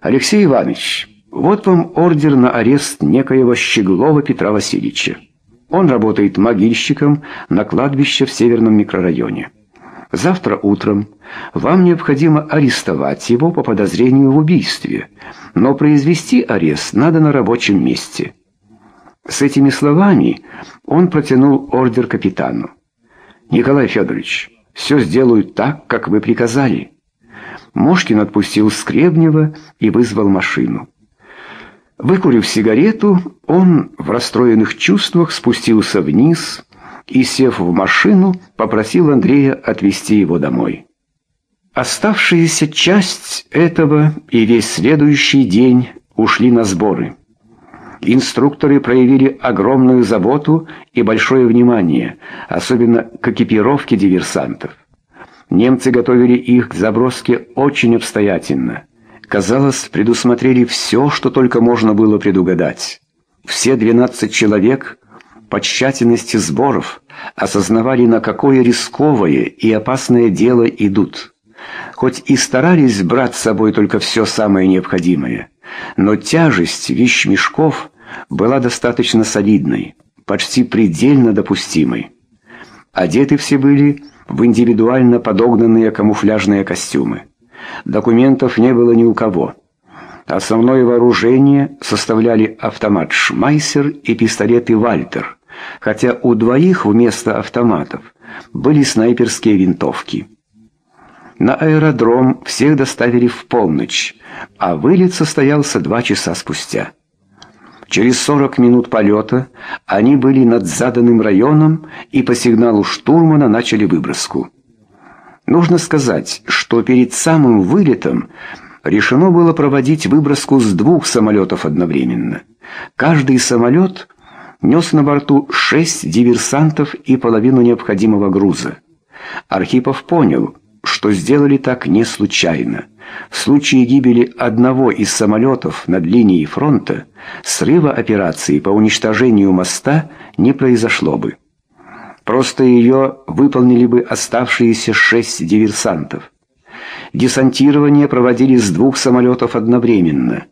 Алексей Иванович, вот вам ордер на арест некоего Щеглова Петра Васильевича. Он работает могильщиком на кладбище в северном микрорайоне. Завтра утром вам необходимо арестовать его по подозрению в убийстве, но произвести арест надо на рабочем месте. С этими словами он протянул ордер капитану. «Николай Федорович, все сделаю так, как вы приказали». Мошкин отпустил Скребнева и вызвал машину. Выкурив сигарету, он в расстроенных чувствах спустился вниз и, сев в машину, попросил Андрея отвезти его домой. Оставшаяся часть этого и весь следующий день ушли на сборы. Инструкторы проявили огромную заботу и большое внимание, особенно к экипировке диверсантов. Немцы готовили их к заброске очень обстоятельно. Казалось, предусмотрели все, что только можно было предугадать. Все 12 человек по тщательности сборов осознавали, на какое рисковое и опасное дело идут. Хоть и старались брать с собой только все самое необходимое, но тяжесть вещмешков была достаточно солидной, почти предельно допустимой. Одеты все были в индивидуально подогнанные камуфляжные костюмы. Документов не было ни у кого. Основное вооружение составляли автомат «Шмайсер» и пистолеты «Вальтер», хотя у двоих вместо автоматов были снайперские винтовки. На аэродром всех доставили в полночь, а вылет состоялся два часа спустя. Через 40 минут полета они были над заданным районом и по сигналу штурмана начали выброску. Нужно сказать, что перед самым вылетом решено было проводить выброску с двух самолетов одновременно. Каждый самолет нес на борту шесть диверсантов и половину необходимого груза. Архипов понял, что сделали так не случайно. В случае гибели одного из самолетов над линией фронта срыва операции по уничтожению моста не произошло бы. Просто ее выполнили бы оставшиеся шесть диверсантов. Десантирование проводили с двух самолетов одновременно.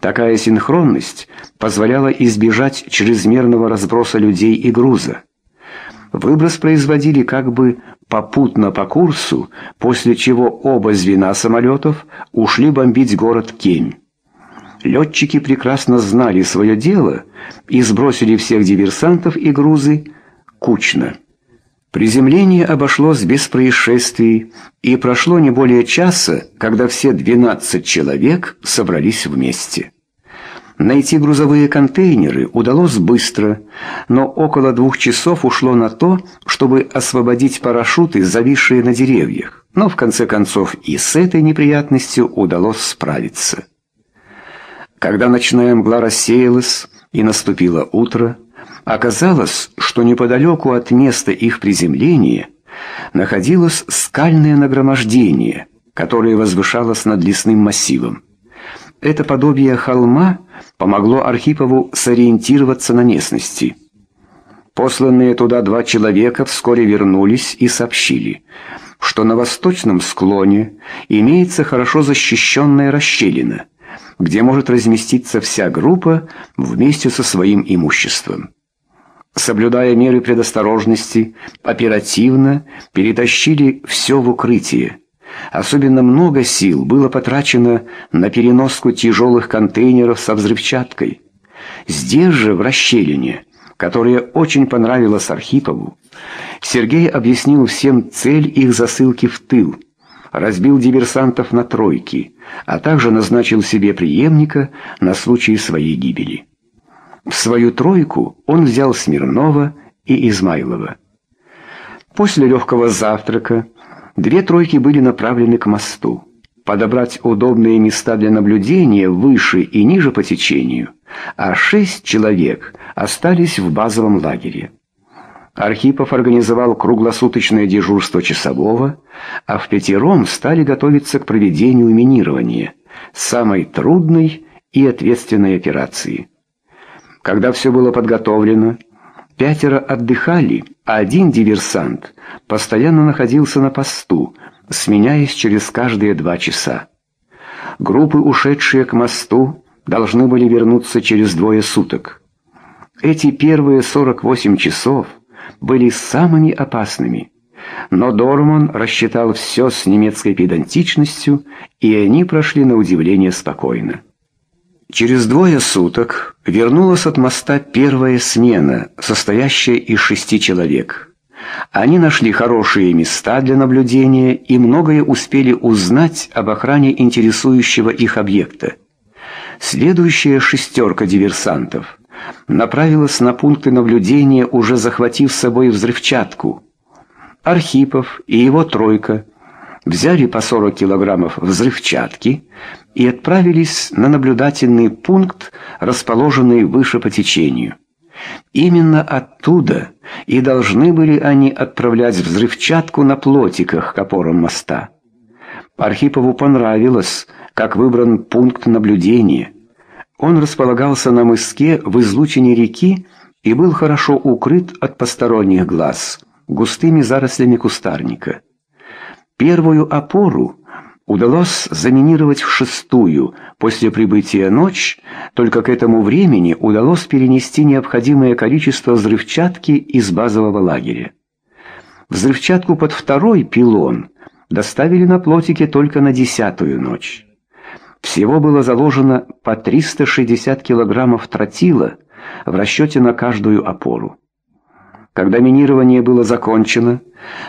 Такая синхронность позволяла избежать чрезмерного разброса людей и груза. Выброс производили как бы попутно по курсу, после чего оба звена самолетов ушли бомбить город Кемь. Летчики прекрасно знали свое дело и сбросили всех диверсантов и грузы кучно. Приземление обошлось без происшествий, и прошло не более часа, когда все 12 человек собрались вместе. Найти грузовые контейнеры удалось быстро, но около двух часов ушло на то, чтобы освободить парашюты, зависшие на деревьях. Но в конце концов и с этой неприятностью удалось справиться. Когда ночная мгла рассеялась и наступило утро, Оказалось, что неподалеку от места их приземления находилось скальное нагромождение, которое возвышалось над лесным массивом. Это подобие холма помогло Архипову сориентироваться на местности. Посланные туда два человека вскоре вернулись и сообщили, что на восточном склоне имеется хорошо защищенная расщелина, где может разместиться вся группа вместе со своим имуществом соблюдая меры предосторожности, оперативно перетащили все в укрытие. Особенно много сил было потрачено на переноску тяжелых контейнеров со взрывчаткой. Здесь же, в расщелине, которая очень понравилась Архипову, Сергей объяснил всем цель их засылки в тыл, разбил диверсантов на тройки, а также назначил себе преемника на случай своей гибели. В свою тройку он взял Смирнова и Измайлова. После легкого завтрака две тройки были направлены к мосту. Подобрать удобные места для наблюдения выше и ниже по течению, а шесть человек остались в базовом лагере. Архипов организовал круглосуточное дежурство часового, а в пятером стали готовиться к проведению минирования, самой трудной и ответственной операции. Когда все было подготовлено, пятеро отдыхали, а один диверсант постоянно находился на посту, сменяясь через каждые два часа. Группы, ушедшие к мосту, должны были вернуться через двое суток. Эти первые 48 часов были самыми опасными. Но Дорман рассчитал все с немецкой педантичностью, и они прошли на удивление спокойно. Через двое суток вернулась от моста первая смена, состоящая из шести человек. Они нашли хорошие места для наблюдения и многое успели узнать об охране интересующего их объекта. Следующая шестерка диверсантов направилась на пункты наблюдения, уже захватив с собой взрывчатку. Архипов и его тройка взяли по 40 килограммов взрывчатки и отправились на наблюдательный пункт, расположенный выше по течению. Именно оттуда и должны были они отправлять взрывчатку на плотиках к опорам моста. Архипову понравилось, как выбран пункт наблюдения. Он располагался на мыске в излучине реки и был хорошо укрыт от посторонних глаз густыми зарослями кустарника. Первую опору удалось заминировать в шестую после прибытия ночь, только к этому времени удалось перенести необходимое количество взрывчатки из базового лагеря. Взрывчатку под второй пилон доставили на плотике только на десятую ночь. Всего было заложено по 360 килограммов тротила в расчете на каждую опору. Когда минирование было закончено,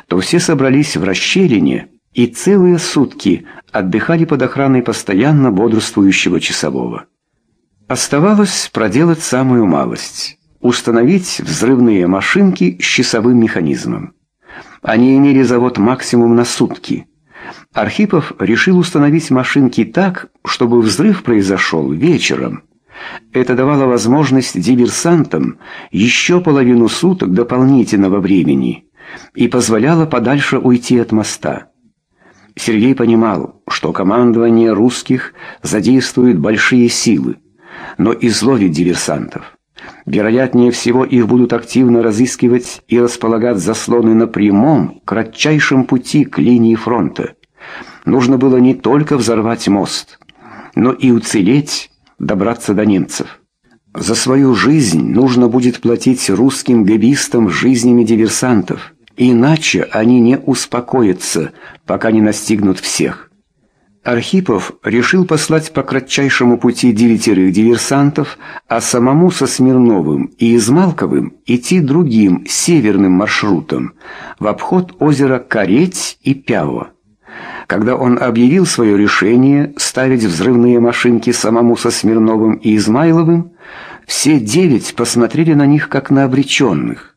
то все собрались в расщелине и целые сутки отдыхали под охраной постоянно бодрствующего часового. Оставалось проделать самую малость – установить взрывные машинки с часовым механизмом. Они имели завод максимум на сутки. Архипов решил установить машинки так, чтобы взрыв произошел вечером. Это давало возможность диверсантам еще половину суток дополнительного времени и позволяло подальше уйти от моста. Сергей понимал, что командование русских задействует большие силы, но изловит диверсантов. Вероятнее всего, их будут активно разыскивать и располагать заслоны на прямом, кратчайшем пути к линии фронта. Нужно было не только взорвать мост, но и уцелеть, добраться до немцев. За свою жизнь нужно будет платить русским габистам жизнями диверсантов, иначе они не успокоятся, пока не настигнут всех. Архипов решил послать по кратчайшему пути девятерых диверсантов, а самому со Смирновым и Измалковым идти другим, северным маршрутом, в обход озера Кареть и Пяво. Когда он объявил свое решение ставить взрывные машинки самому со Смирновым и Измайловым, все девять посмотрели на них как на обреченных.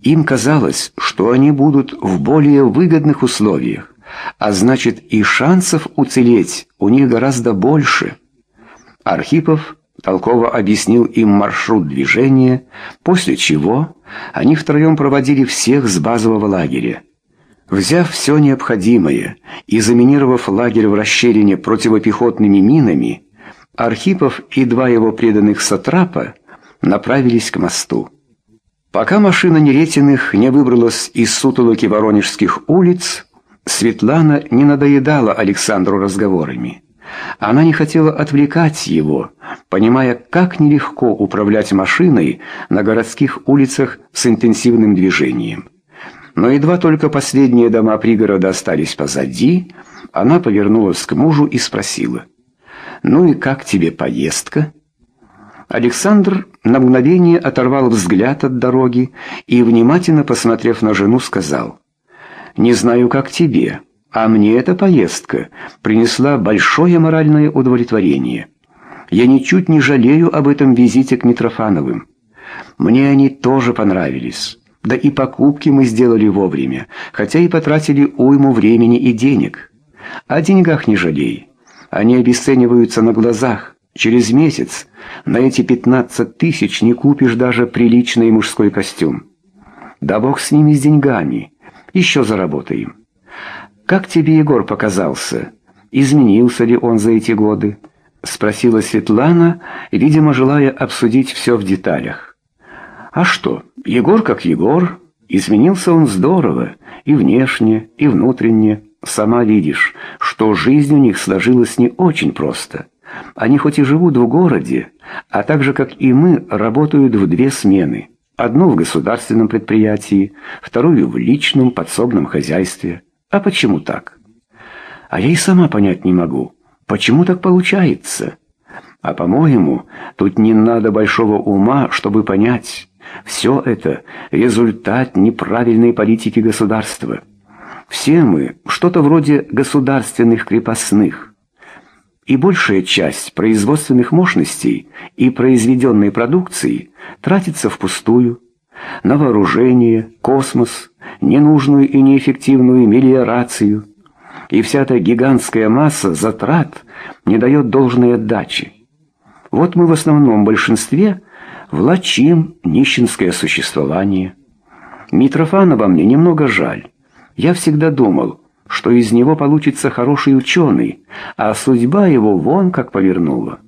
Им казалось, что они будут в более выгодных условиях а значит и шансов уцелеть у них гораздо больше. Архипов толково объяснил им маршрут движения, после чего они втроем проводили всех с базового лагеря. Взяв все необходимое и заминировав лагерь в расщелине противопехотными минами, Архипов и два его преданных сатрапа направились к мосту. Пока машина Неретиных не выбралась из сутолоки Воронежских улиц, Светлана не надоедала Александру разговорами. Она не хотела отвлекать его, понимая, как нелегко управлять машиной на городских улицах с интенсивным движением. Но едва только последние дома пригорода остались позади, она повернулась к мужу и спросила, «Ну и как тебе поездка?» Александр на мгновение оторвал взгляд от дороги и, внимательно посмотрев на жену, сказал, не знаю, как тебе, а мне эта поездка принесла большое моральное удовлетворение. Я ничуть не жалею об этом визите к Митрофановым. Мне они тоже понравились. Да и покупки мы сделали вовремя, хотя и потратили уйму времени и денег. О деньгах не жалей. Они обесцениваются на глазах. Через месяц на эти 15 тысяч не купишь даже приличный мужской костюм. Да бог с ними с деньгами. Еще заработаем. Как тебе Егор показался? Изменился ли он за эти годы? Спросила Светлана, видимо, желая обсудить все в деталях. А что, Егор как Егор. Изменился он здорово, и внешне, и внутренне. сама видишь, что жизнь у них сложилась не очень просто. Они хоть и живут в городе, а так же, как и мы, работают в две смены. Одну в государственном предприятии, вторую в личном подсобном хозяйстве. А почему так? А я и сама понять не могу, почему так получается. А по-моему, тут не надо большого ума, чтобы понять. Все это результат неправильной политики государства. Все мы что-то вроде государственных крепостных. И большая часть производственных мощностей и произведенной продукции тратится впустую. На вооружение, космос, ненужную и неэффективную мелиорацию. И вся эта гигантская масса затрат не дает должной отдачи. Вот мы в основном большинстве влачим нищенское существование. Митрофанова мне немного жаль. Я всегда думал, что из него получится хороший ученый, а судьба его вон как повернула.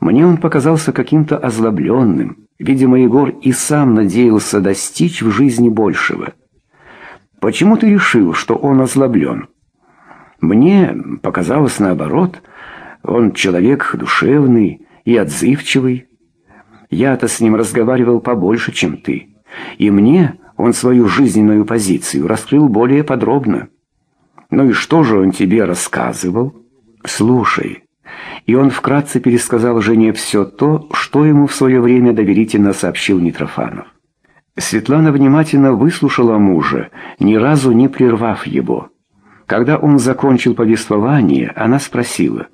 Мне он показался каким-то озлобленным. Видимо, Егор и сам надеялся достичь в жизни большего. Почему ты решил, что он озлоблен? Мне показалось наоборот. Он человек душевный и отзывчивый. Я-то с ним разговаривал побольше, чем ты. И мне он свою жизненную позицию раскрыл более подробно. Ну и что же он тебе рассказывал? Слушай. И он вкратце пересказал жене все то, что ему в свое время доверительно сообщил Митрофанов. Светлана внимательно выслушала мужа, ни разу не прервав его. Когда он закончил повествование, она спросила,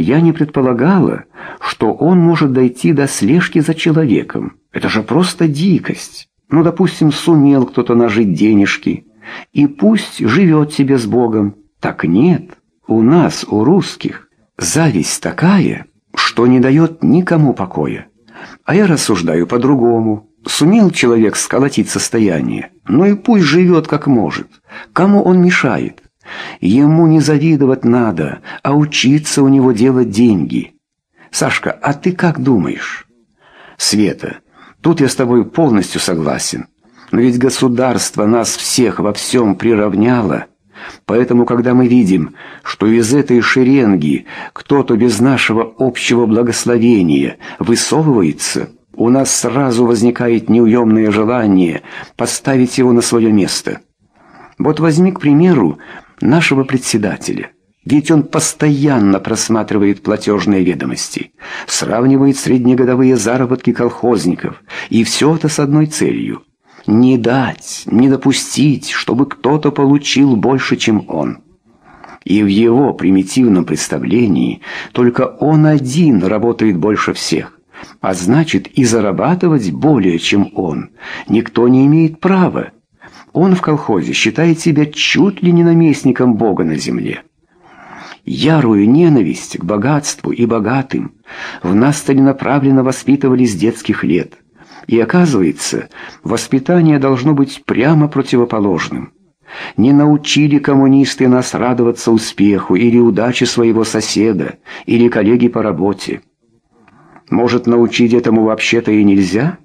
«Я не предполагала, что он может дойти до слежки за человеком. Это же просто дикость». Ну, допустим, сумел кто-то нажить денежки, и пусть живет себе с Богом. Так нет, у нас, у русских, зависть такая, что не дает никому покоя. А я рассуждаю по-другому. Сумел человек сколотить состояние, ну и пусть живет как может. Кому он мешает? Ему не завидовать надо, а учиться у него делать деньги. Сашка, а ты как думаешь? Света, Тут я с тобой полностью согласен. Но ведь государство нас всех во всем приравняло. Поэтому, когда мы видим, что из этой шеренги кто-то без нашего общего благословения высовывается, у нас сразу возникает неуемное желание поставить его на свое место. Вот возьми, к примеру, нашего председателя – ведь он постоянно просматривает платежные ведомости, сравнивает среднегодовые заработки колхозников, и все это с одной целью – не дать, не допустить, чтобы кто-то получил больше, чем он. И в его примитивном представлении только он один работает больше всех, а значит и зарабатывать более, чем он, никто не имеет права. Он в колхозе считает себя чуть ли не наместником Бога на земле ярую ненависть к богатству и богатым в нас целенаправленно воспитывали с детских лет. И оказывается, воспитание должно быть прямо противоположным. Не научили коммунисты нас радоваться успеху или удаче своего соседа или коллеги по работе. Может, научить этому вообще-то и нельзя?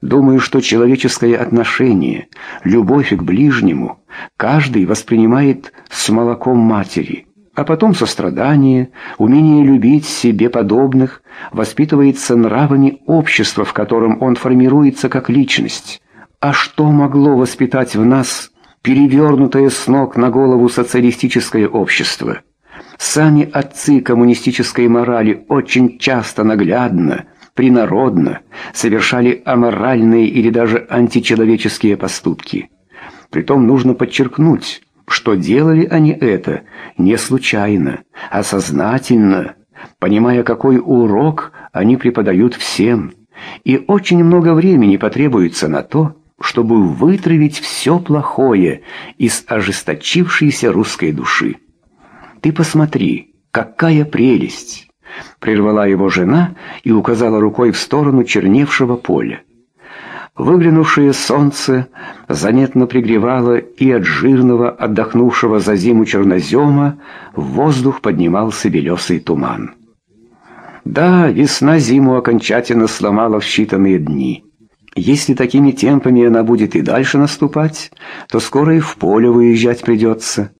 Думаю, что человеческое отношение, любовь к ближнему, каждый воспринимает с молоком матери – а потом сострадание, умение любить себе подобных воспитывается нравами общества, в котором он формируется как личность. А что могло воспитать в нас перевернутое с ног на голову социалистическое общество? Сами отцы коммунистической морали очень часто наглядно, принародно совершали аморальные или даже античеловеческие поступки. Притом нужно подчеркнуть, что делали они это не случайно, а сознательно, понимая, какой урок они преподают всем. И очень много времени потребуется на то, чтобы вытравить все плохое из ожесточившейся русской души. «Ты посмотри, какая прелесть!» Прервала его жена и указала рукой в сторону черневшего поля. Выглянувшее солнце заметно пригревало, и от жирного, отдохнувшего за зиму чернозема в воздух поднимался белесый туман. Да, весна зиму окончательно сломала в считанные дни. Если такими темпами она будет и дальше наступать, то скоро и в поле выезжать придется.